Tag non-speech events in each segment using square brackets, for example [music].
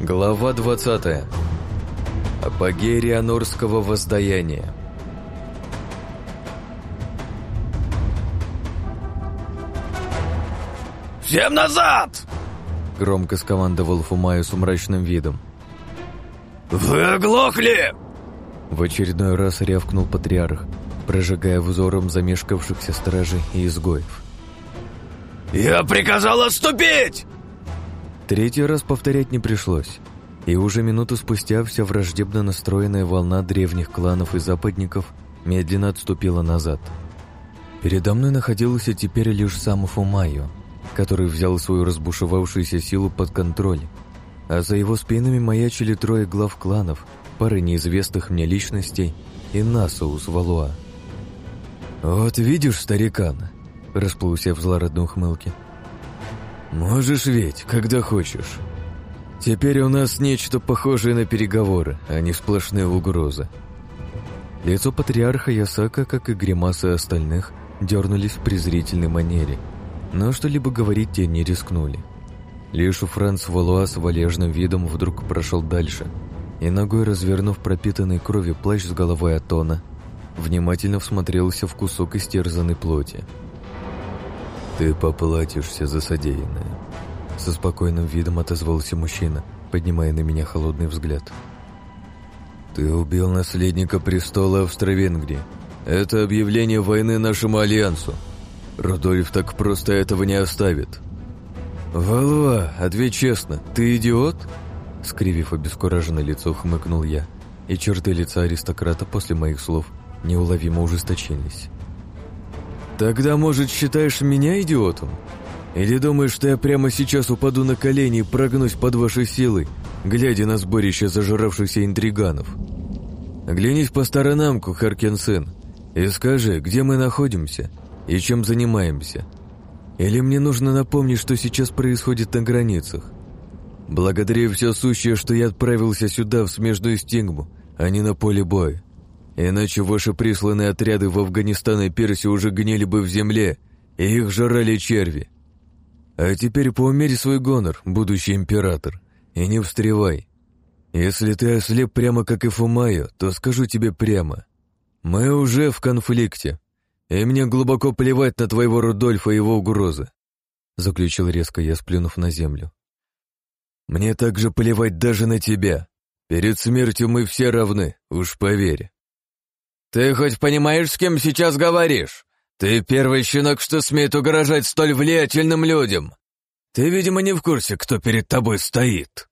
Глава 20. Апогей Рианорского воздаяния. «Всем назад!» Громко скомандовал Фумаю с мрачным видом. «Вы оглохли!» В очередной раз рявкнул патриарх, прожигая взором замешкавшихся стражей и изгоев. «Я приказал отступить!» Третий раз повторять не пришлось, и уже минуту спустя вся враждебно настроенная волна древних кланов и западников медленно отступила назад. Передо мной находился теперь лишь сам Фумайо, который взял свою разбушевавшуюся силу под контроль, а за его спинами маячили трое глав кланов, пары неизвестных мне личностей и Насоус Валуа. «Вот видишь, старикан», — расплылся в злорадной ухмылке, — «Можешь ведь, когда хочешь. Теперь у нас нечто похожее на переговоры, а не сплошные угрозы». Лицо патриарха Ясака, как и гримасы остальных, дернулись в презрительной манере, но что-либо говорить те не рискнули. Лишь у Франц Валуа с валежным видом вдруг прошел дальше и, ногой развернув пропитанный кровью плащ с головой Атона, внимательно всмотрелся в кусок истерзанной плоти. «Ты поплатишься за содеянное», — со спокойным видом отозвался мужчина, поднимая на меня холодный взгляд. «Ты убил наследника престола Австро-Венгрии. Это объявление войны нашему альянсу. Рудольф так просто этого не оставит». «Валуа, ответь честно, ты идиот?» Скривив обескураженное лицо, хмыкнул я, и черты лица аристократа после моих слов неуловимо ужесточились. «Тогда, может, считаешь меня идиотом? Или думаешь, что я прямо сейчас упаду на колени и прогнусь под вашей силой, глядя на сборище зажравшихся интриганов? Оглянись по сторонам, Кухаркин сын, и скажи, где мы находимся и чем занимаемся. Или мне нужно напомнить, что сейчас происходит на границах? Благодаря все сущее, что я отправился сюда, в смежную стигму, а не на поле боя. Иначе ваши присланные отряды в Афганистан и Персию уже гнили бы в земле, и их жрали черви. А теперь поумерь свой гонор, будущий император, и не встревай. Если ты ослеп прямо как и Фумайо, то скажу тебе прямо. Мы уже в конфликте, и мне глубоко плевать на твоего Рудольфа и его угрозы», заключил резко я, сплюнув на землю. «Мне также плевать даже на тебя. Перед смертью мы все равны, уж поверь». «Ты хоть понимаешь, с кем сейчас говоришь? Ты первый щенок, что смеет угрожать столь влиятельным людям. Ты, видимо, не в курсе, кто перед тобой стоит».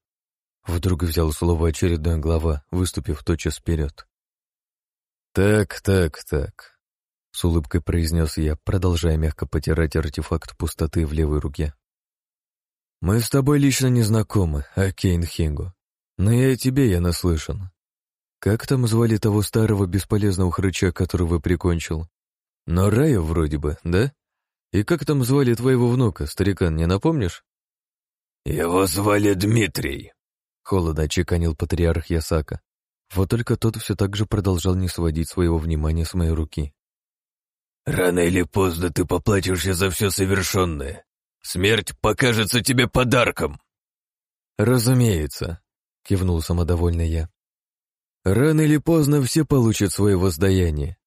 Вдруг взял слово очередная глава, выступив тотчас вперед. «Так, так, так», — с улыбкой произнес я, продолжая мягко потирать артефакт пустоты в левой руке. «Мы с тобой лично не знакомы, Акейн Хингу, но я и тебе я наслышан. Как там звали того старого бесполезного хрыча, которого прикончил? Но Рая вроде бы, да? И как там звали твоего внука, старикан, не напомнишь? Его звали Дмитрий, холодно очеканил патриарх Ясака. Вот только тот все так же продолжал не сводить своего внимания с моей руки. «Рано или поздно ты поплатишься за все совершенное. Смерть покажется тебе подарком». «Разумеется», — кивнул самодовольный я. Рано или поздно все получат свое воздаяние.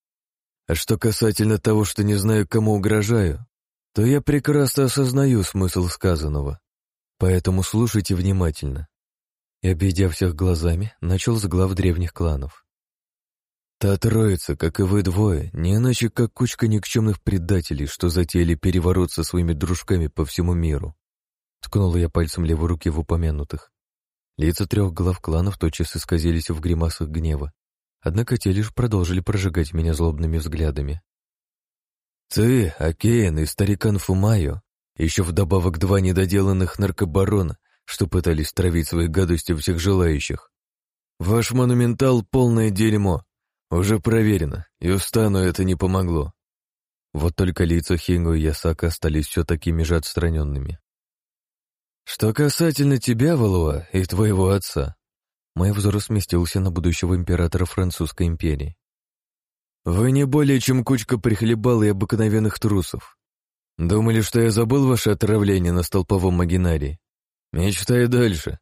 А что касательно того, что не знаю, кому угрожаю, то я прекрасно осознаю смысл сказанного. Поэтому слушайте внимательно. И, объедя всех глазами, начал с глав древних кланов. Та троица, как и вы двое, не иначе как кучка никчемных предателей, что затеяли переворот со своими дружками по всему миру. Ткнула я пальцем левой руки в упомянутых. Лица трех глав кланов тотчас исказились в гримасах гнева, однако те лишь продолжили прожигать меня злобными взглядами. «Ты, Акеен и старикан Фумайо, еще вдобавок два недоделанных наркобарона, что пытались травить своей гадостью всех желающих. Ваш монументал — полное дерьмо. Уже проверено, и устану это не помогло. Вот только лица Хингу и Ясака остались все такими же отстраненными. Что касательно тебя, Валуа, и твоего отца, мой взор сместился на будущего императора Французской империи. Вы не более чем кучка прихлебал и обыкновенных трусов. Думали, что я забыл ваше отравление на столповом магинарии? Мечтай дальше.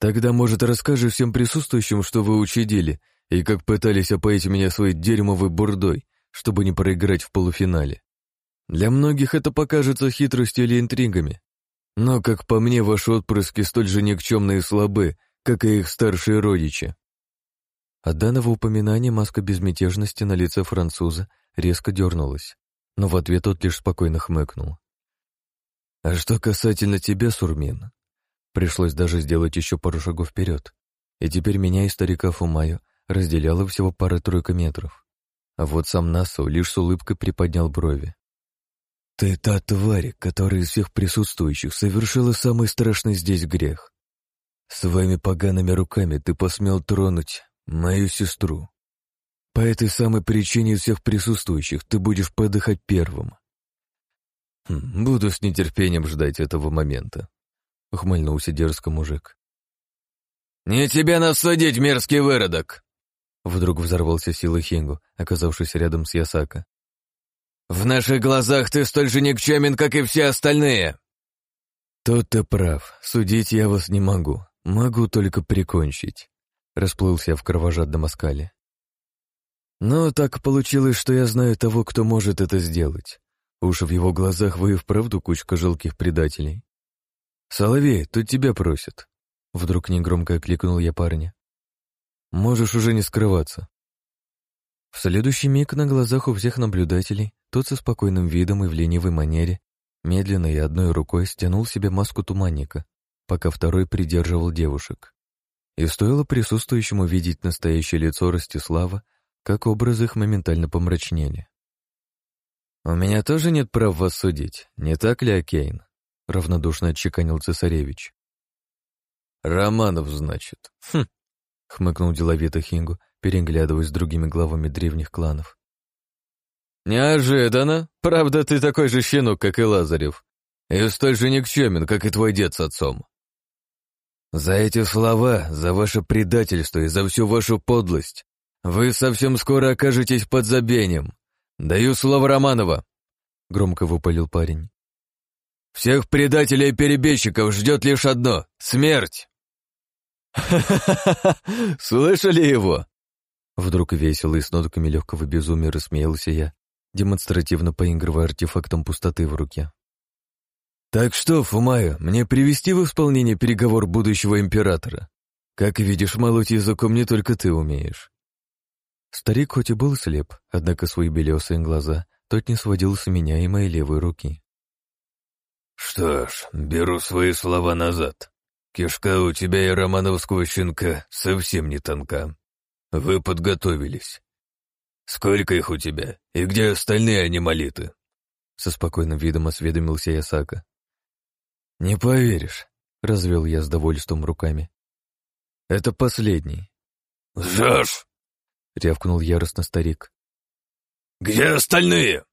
Тогда, может, расскажешь всем присутствующим, что вы учудили, и как пытались опоить меня своей дерьмовой бурдой, чтобы не проиграть в полуфинале. Для многих это покажется хитростью или интригами. Но, как по мне, ваши отпрыски столь же никчемные и слабы, как и их старшие родичи. От данного упоминания маска безмятежности на лице француза резко дернулась, но в ответ тот лишь спокойно хмыкнул. А что касательно тебя, Сурмин, пришлось даже сделать еще пару шагов вперед, и теперь меня и старика Фумаю разделяло всего пара-тройка метров. А вот сам Насу лишь с улыбкой приподнял брови. «Ты та тварь, которая из всех присутствующих совершила самый страшный здесь грех. Своими погаными руками ты посмел тронуть мою сестру. По этой самой причине из всех присутствующих ты будешь подыхать первым. Хм, «Буду с нетерпением ждать этого момента», — ухмыльнулся дерзко мужик. «Не тебе нас мерзкий выродок!» Вдруг взорвался силой Хингу, оказавшись рядом с Ясака. «В наших глазах ты столь же никчемен, как и все остальные!» «Тут ты прав. Судить я вас не могу. Могу только прикончить», — расплылся в кровожадном оскале. «Но так получилось, что я знаю того, кто может это сделать. Уж в его глазах вы и вправду кучка жалких предателей. «Соловей, тут тебя просят». Вдруг негромко окликнул я парня. «Можешь уже не скрываться». В следующий миг на глазах у всех наблюдателей тот со спокойным видом и в ленивой манере медленно и одной рукой стянул себе маску туманника, пока второй придерживал девушек. И стоило присутствующему видеть настоящее лицо Ростислава, как образы их моментально помрачнели. «У меня тоже нет прав вас судить, не так ли, Акейн?» — равнодушно отчеканил цесаревич. «Романов, значит?» «Хм!» — хмыкнул деловито Хингу, переглядываясь с другими главами древних кланов. «Неожиданно. Правда, ты такой же щенок, как и Лазарев, и столь же никчемен, как и твой дед с отцом». «За эти слова, за ваше предательство и за всю вашу подлость вы совсем скоро окажетесь под забением. «Даю слово Романова», — громко выпалил парень. «Всех предателей и перебежчиков ждет лишь одно — смерть!» «Ха-ха-ха! [laughs] Слышали его?» Вдруг весело и с нотками легкого безумия рассмеялся я, демонстративно поигрывая артефактом пустоты в руке. «Так что, Фумаю, мне привести в исполнение переговор будущего императора? Как видишь, молоть языком не только ты умеешь. Старик хоть и был слеп, однако свои белесые глаза тот не сводил с меня и моей левой руки. «Что ж, беру свои слова назад. Кишка у тебя и романовского щенка совсем не тонка. Вы подготовились. Сколько их у тебя? И где остальные анималиты?» Со спокойным видом осведомился Ясака. «Не поверишь», — развел я с довольством руками. «Это последний». «Жжешь!» — рявкнул яростно старик. «Где остальные?»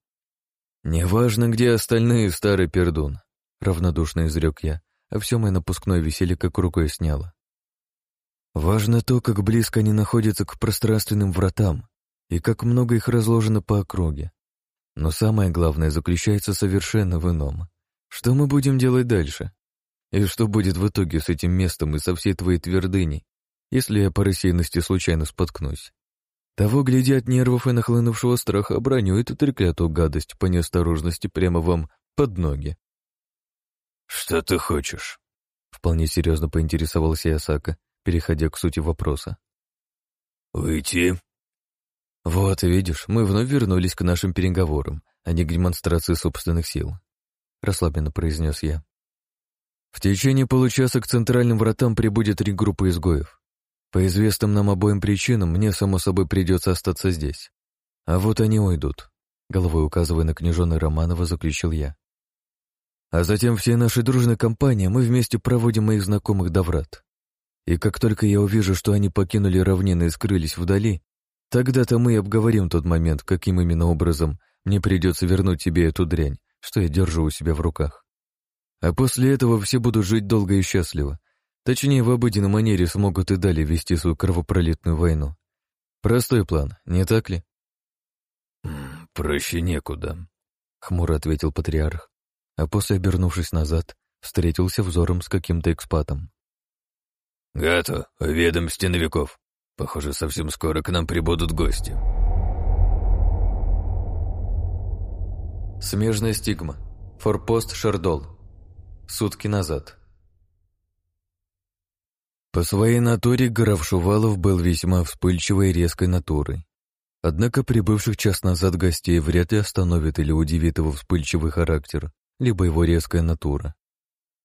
«Неважно, где остальные, старый пердун», — равнодушно изрек я, а все мое напускное веселье как рукой сняло. «Важно то, как близко они находятся к пространственным вратам и как много их разложено по округе. Но самое главное заключается совершенно в ином. Что мы будем делать дальше? И что будет в итоге с этим местом и со всей твоей твердыней, если я по рассеянности случайно споткнусь?» Того, гляди от нервов и нахлынувшего страха, оброню эту треклятую гадость по неосторожности прямо вам под ноги. «Что ты хочешь?» Вполне серьезно поинтересовался Ясака, переходя к сути вопроса. «Уйти?» «Вот, видишь, мы вновь вернулись к нашим переговорам, а не к демонстрации собственных сил», — расслабленно произнес я. «В течение получаса к центральным вратам прибудет три группы изгоев. По известным нам обоим причинам мне, само собой, придется остаться здесь. А вот они уйдут, головой указывая на княжоны Романова, заключил я. А затем всей нашей дружной компанией мы вместе проводим моих знакомых до врат. И как только я увижу, что они покинули равнины и скрылись вдали, тогда-то мы и обговорим тот момент, каким именно образом мне придется вернуть тебе эту дрянь, что я держу у себя в руках. А после этого все будут жить долго и счастливо, Точнее, в обыденной манере смогут и далее вести свою кровопролитную войну. Простой план, не так ли? «Проще некуда», — хмуро ответил патриарх, а после, обернувшись назад, встретился взором с каким-то экспатом. «Гато, уведом стеновиков. Похоже, совсем скоро к нам прибудут гости». Смежная стигма. Форпост Шардол. Сутки назад. По своей натуре граф Шувалов был весьма вспыльчивой и резкой натурой. Однако прибывших час назад гостей вряд ли остановит или удивит его вспыльчивый характер, либо его резкая натура.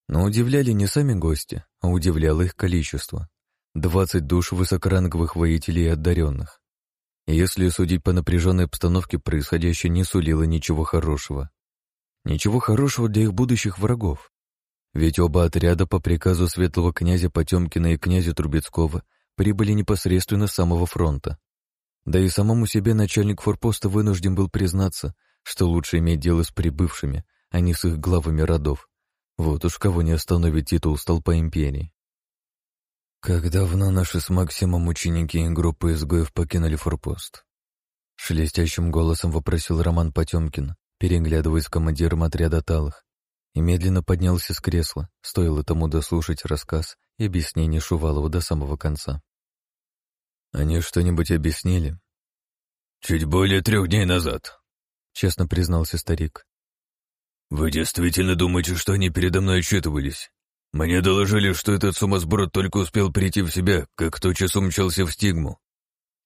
Но удивляли не сами гости, а удивляло их количество. Двадцать душ высокоранговых воителей и одаренных. Если судить по напряженной обстановке, происходящее не сулило ничего хорошего. Ничего хорошего для их будущих врагов. Ведь оба отряда по приказу светлого князя Потемкина и князя Трубецкого прибыли непосредственно с самого фронта. Да и самому себе начальник форпоста вынужден был признаться, что лучше иметь дело с прибывшими, а не с их главами родов. Вот уж кого не остановит титул столпа империи. Как давно наши с Максимом ученики и группы изгоев покинули форпост? Шелестящим голосом вопросил Роман Потемкин, переглядываясь с командиром отряда Талых, и медленно поднялся с кресла, стоило тому дослушать рассказ и объяснение Шувалова до самого конца. «Они что-нибудь объяснили?» «Чуть более трех дней назад», — честно признался старик. «Вы действительно думаете, что они передо мной отчитывались? Мне доложили, что этот сумасброд только успел прийти в себя, как тотчас умчался в стигму.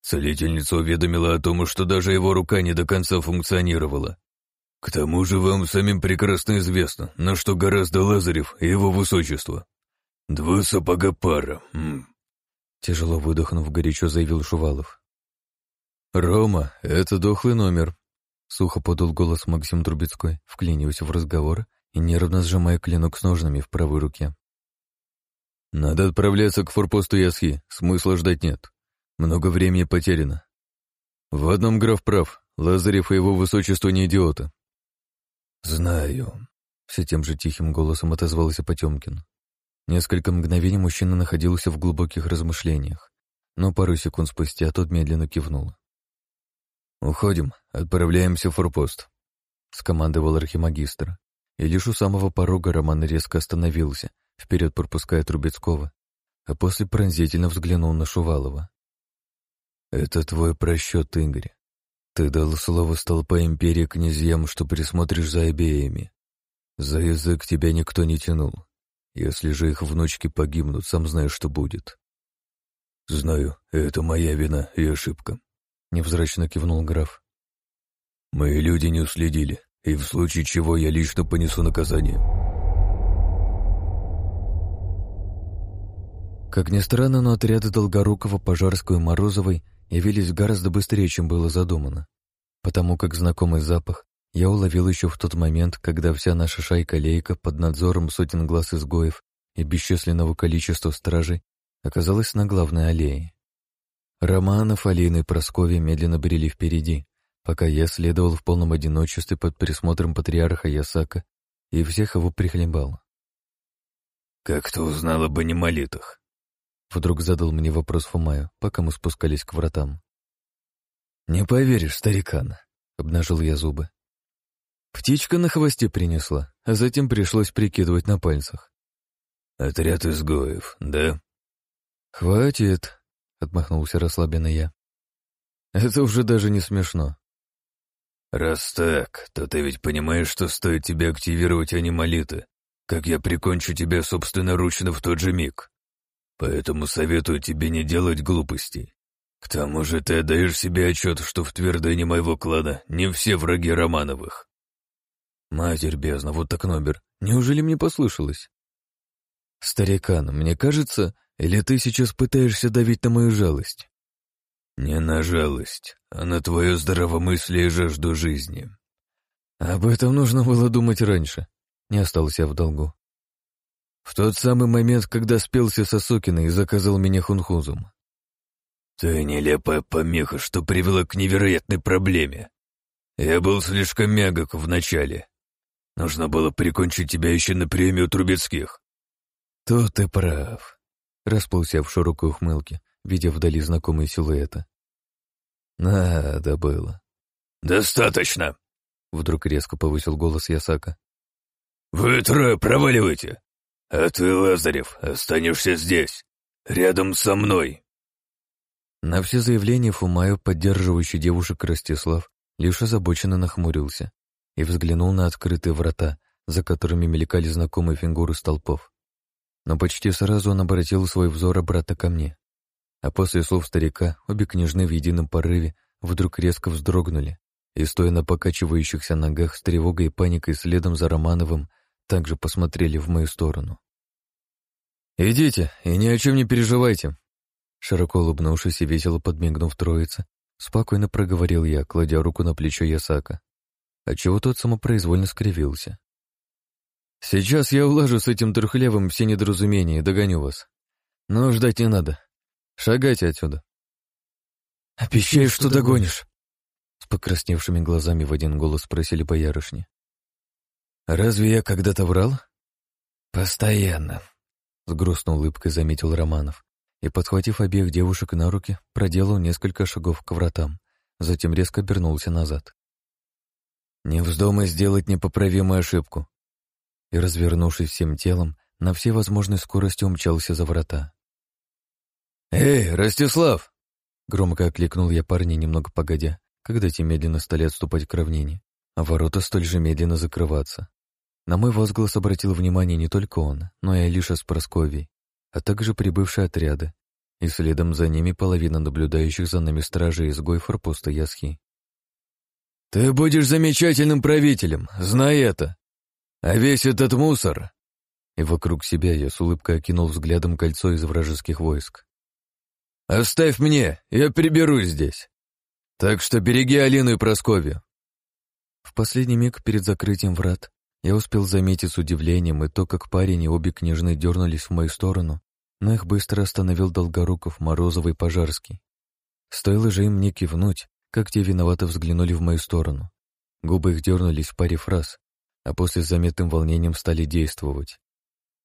Целительница уведомила о том, что даже его рука не до конца функционировала. К тому же вам самим прекрасно известно, на что гораздо Лазарев и его высочество. Два сапога пара. М. Тяжело выдохнув, горячо заявил Шувалов. «Рома, это дохлый номер», — сухо подал голос Максим Трубецкой, вклиниваясь в разговор и нервно сжимая клинок с ножнами в правой руке. «Надо отправляться к форпосту Ясхи, смысла ждать нет. Много времени потеряно. В одном граф прав, Лазарев и его высочество не идиоты. «Знаю», — все тем же тихим голосом отозвался Потемкин. Несколько мгновений мужчина находился в глубоких размышлениях, но пару секунд спустя тот медленно кивнул. «Уходим, отправляемся в форпост», — скомандовал архимагистр. И лишь у самого порога Роман резко остановился, вперед пропуская Трубецкого, а после пронзительно взглянул на Шувалова. «Это твой просчет, Игорь. Ты дал слово столпа империи князьям, что присмотришь за обеими. За язык тебя никто не тянул. Если же их внучки погибнут, сам знаешь, что будет. Знаю, это моя вина и ошибка. Невзрачно кивнул граф. Мои люди не уследили, и в случае чего я лично понесу наказание. Как ни странно, но отряды Долгорукова, Пожарского и Морозовой явились гораздо быстрее, чем было задумано. Потому как знакомый запах я уловил еще в тот момент, когда вся наша шайка-лейка под надзором сотен глаз изгоев и бесчисленного количества стражей оказалась на главной аллее. Романов, Алина и Прасковья медленно брели впереди, пока я следовал в полном одиночестве под присмотром патриарха Ясака и всех его прихлебал. «Как ты узнал об анималитах?» Вдруг задал мне вопрос Фумаю, пока мы спускались к вратам. «Не поверишь, старикан», — обнажил я зубы. Птичка на хвосте принесла, а затем пришлось прикидывать на пальцах. «Отряд изгоев, да?» «Хватит», — отмахнулся расслабленно я. «Это уже даже не смешно». «Раз так, то ты ведь понимаешь, что стоит тебе активировать анималиты, как я прикончу тебя собственноручно в тот же миг. Поэтому советую тебе не делать глупостей. К тому же ты отдаешь себе отчет, что в твердыне моего клана не все враги Романовых. Матерь бездна, вот так номер. Неужели мне послышалось? Старикан, мне кажется, или ты сейчас пытаешься давить на мою жалость? Не на жалость, а на твое здравомыслие и жажду жизни. Об этом нужно было думать раньше. Не остался в долгу. В тот самый момент, когда спелся Сосокина и заказал меня хунхузом. Ты нелепая помеха, что привела к невероятной проблеме. Я был слишком мягок вначале. Нужно было прикончить тебя еще на премию Трубецких. Тут ты прав. Расплылся в широкой ухмылке, видя вдали знакомые силуэты. Надо было. Достаточно. Вдруг резко повысил голос Ясака. «Вы трое проваливайте! А ты, Лазарев, останешься здесь. рядом со мной!» На все заявления Фумаю, поддерживающий девушек Ростислав, лишь озабоченно нахмурился и взглянул на открытые врата, за которыми мелькали знакомые фигуры столпов. Но почти сразу он обратил свой взор обратно ко мне. А после слов старика обе княжны в едином порыве вдруг резко вздрогнули и, стоя на покачивающихся ногах с тревогой и паникой следом за Романовым, также посмотрели в мою сторону. «Идите и ни о чем не переживайте», Широко улыбнувшись и весело подмигнув троице, спокойно проговорил я, кладя руку на плечо Ясака, отчего тот самопроизвольно скривился. «Сейчас я улажу с этим трухлевым все недоразумения и догоню вас. Но ждать не надо. Шагайте отсюда». «Обещаешь, что догонишь?» С покрасневшими глазами в один голос спросили боярышни. «Разве я когда-то врал?» «Постоянно», — с грустной улыбкой заметил Романов и, подхватив обеих девушек на руки, проделал несколько шагов к вратам, затем резко обернулся назад. «Не вздумай сделать непоправимую ошибку!» И, развернувшись всем телом, на всей возможной скорости умчался за врата. «Эй, Ростислав!» Громко окликнул я парня немного погодя, когда те медленно стали отступать к равнине, а ворота столь же медленно закрываться. На мой возглас обратил внимание не только он, но и Алиша с Просковией, а также прибывшие отряды, и следом за ними половина наблюдающих за нами стражей изгой форпоста Ясхи. «Ты будешь замечательным правителем, знай это! А весь этот мусор...» И вокруг себя я с улыбкой окинул взглядом кольцо из вражеских войск. «Оставь мне, я приберусь здесь. Так что береги Алину и Просковью». В последний миг перед закрытием врат я успел заметить с удивлением и то, как парень и обе княжны дернулись в мою сторону, но их быстро остановил Долгоруков, Морозов и Пожарский. Стоило же им мне кивнуть, как те виновато взглянули в мою сторону. Губы их дернулись в паре фраз, а после с заметным волнением стали действовать.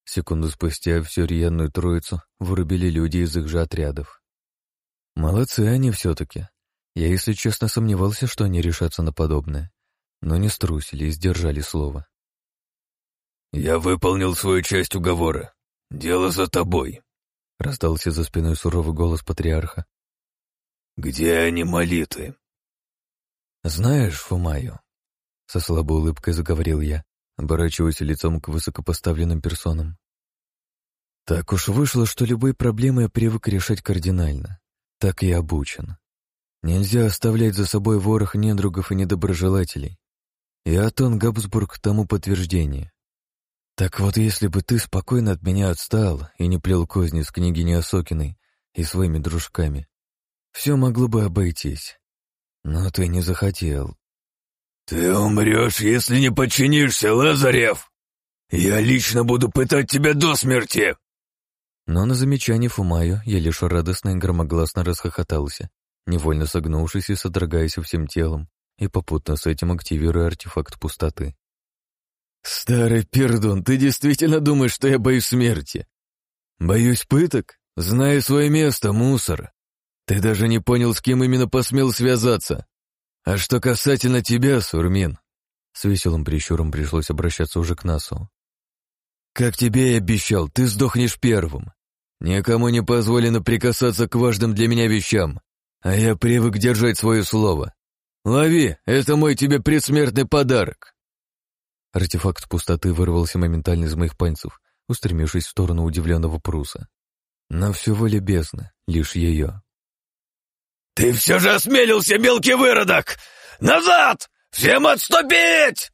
Секунду спустя всю рьяную троицу вырубили люди из их же отрядов. Молодцы они все-таки. Я, если честно, сомневался, что они решатся на подобное, но не струсили и сдержали слово. «Я выполнил свою часть уговора. Дело за тобой», — раздался за спиной суровый голос патриарха. «Где они, молиты?» «Знаешь, Фумаю», — со слабой улыбкой заговорил я, оборачиваясь лицом к высокопоставленным персонам. «Так уж вышло, что любые проблемы я привык решать кардинально. Так и обучен. Нельзя оставлять за собой ворох недругов и недоброжелателей. И Атон Габсбург тому подтверждение. Так вот, если бы ты спокойно от меня отстал и не плел козни с княгиней Осокиной и своими дружками, все могло бы обойтись. Но ты не захотел. «Ты умрешь, если не подчинишься, Лазарев! Я лично буду пытать тебя до смерти!» Но на замечание Фумаю я лишь радостно и громогласно расхохотался, невольно согнувшись и содрогаясь всем телом, и попутно с этим активируя артефакт пустоты. «Старый пердун, ты действительно думаешь, что я боюсь смерти?» «Боюсь пыток? Знаю свое место, мусор. Ты даже не понял, с кем именно посмел связаться. А что касательно тебя, Сурмин...» С веселым прищуром пришлось обращаться уже к Насу. «Как тебе и обещал, ты сдохнешь первым. Никому не позволено прикасаться к важным для меня вещам, а я привык держать свое слово. Лови, это мой тебе предсмертный подарок!» Артефакт пустоты вырвался моментально из моих пальцев, устремившись в сторону удивленного Пруса. На все воля бездны, лишь ее. «Ты все же осмелился, мелкий выродок! Назад! Всем отступить!»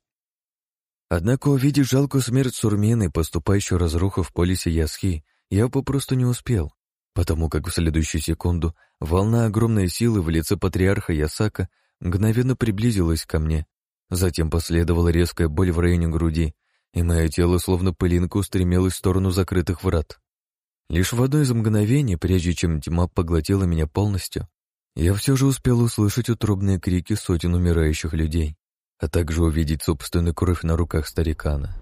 Однако увидев жалкую смерть Сурмены, поступающую разруха в полисе Ясхи, я попросту не успел, потому как в следующую секунду волна огромной силы в лице патриарха Ясака мгновенно приблизилась ко мне Затем последовала резкая боль в районе груди, и мое тело словно пылинка устремилось в сторону закрытых врат. Лишь в одно из мгновений, прежде чем тьма поглотила меня полностью, я все же успел услышать утробные крики сотен умирающих людей, а также увидеть собственную кровь на руках старикана.